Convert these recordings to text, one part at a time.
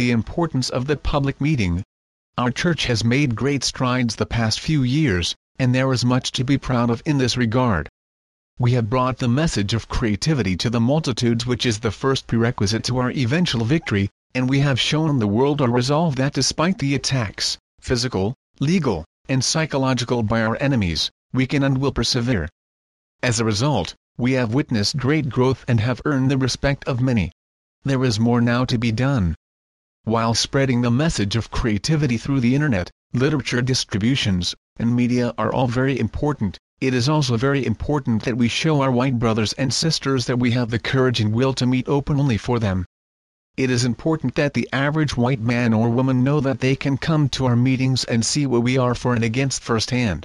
the importance of the public meeting. Our church has made great strides the past few years, and there is much to be proud of in this regard. We have brought the message of creativity to the multitudes which is the first prerequisite to our eventual victory, and we have shown the world our resolve that despite the attacks, physical, legal, and psychological by our enemies, we can and will persevere. As a result, we have witnessed great growth and have earned the respect of many. There is more now to be done. While spreading the message of creativity through the internet, literature distributions, and media are all very important, it is also very important that we show our white brothers and sisters that we have the courage and will to meet openly for them. It is important that the average white man or woman know that they can come to our meetings and see what we are for and against firsthand.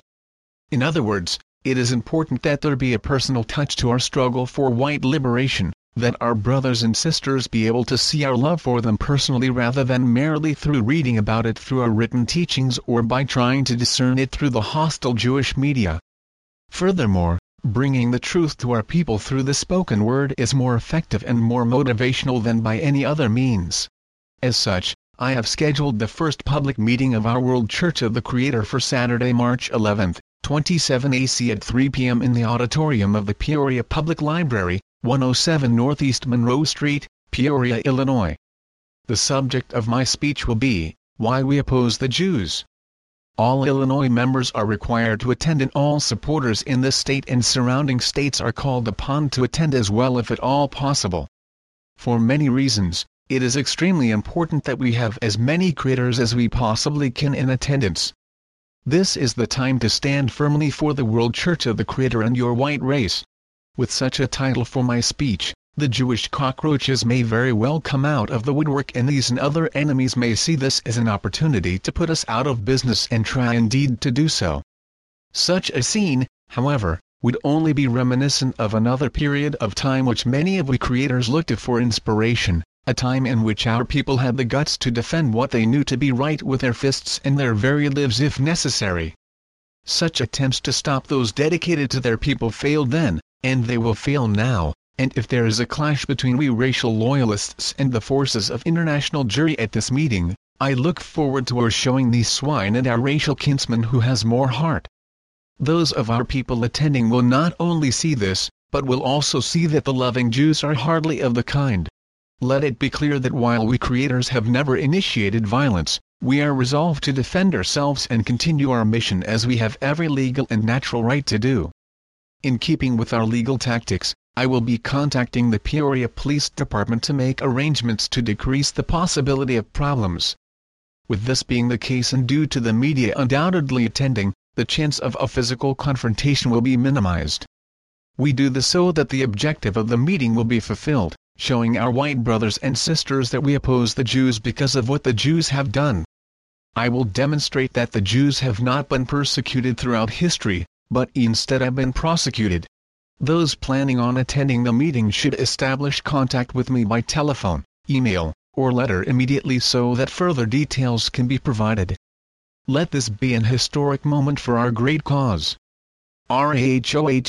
In other words, it is important that there be a personal touch to our struggle for white liberation, that our brothers and sisters be able to see our love for them personally rather than merely through reading about it through our written teachings or by trying to discern it through the hostile Jewish media. Furthermore, bringing the truth to our people through the spoken word is more effective and more motivational than by any other means. As such, I have scheduled the first public meeting of our World Church of the Creator for Saturday, March 11, 27 AC at 3 p.m. in the auditorium of the Peoria Public Library, 107 Northeast Monroe Street, Peoria, Illinois. The subject of my speech will be, Why We Oppose the Jews. All Illinois members are required to attend and all supporters in this state and surrounding states are called upon to attend as well if at all possible. For many reasons, it is extremely important that we have as many creators as we possibly can in attendance. This is the time to stand firmly for the World Church of the Creator and your white race. With such a title for my speech, the Jewish cockroaches may very well come out of the woodwork and these and other enemies may see this as an opportunity to put us out of business and try indeed to do so. Such a scene, however, would only be reminiscent of another period of time which many of we creators looked to for inspiration, a time in which our people had the guts to defend what they knew to be right with their fists and their very lives if necessary. Such attempts to stop those dedicated to their people failed then, and they will fail now, and if there is a clash between we racial loyalists and the forces of international Jewry at this meeting, I look forward to our showing these swine and our racial kinsmen who has more heart. Those of our people attending will not only see this, but will also see that the loving Jews are hardly of the kind. Let it be clear that while we creators have never initiated violence, we are resolved to defend ourselves and continue our mission as we have every legal and natural right to do. In keeping with our legal tactics, I will be contacting the Peoria Police Department to make arrangements to decrease the possibility of problems. With this being the case and due to the media undoubtedly attending, the chance of a physical confrontation will be minimized. We do this so that the objective of the meeting will be fulfilled, showing our white brothers and sisters that we oppose the Jews because of what the Jews have done. I will demonstrate that the Jews have not been persecuted throughout history, but instead have been prosecuted. Those planning on attending the meeting should establish contact with me by telephone, email, or letter immediately so that further details can be provided. Let this be an historic moment for our great cause. RAHOWA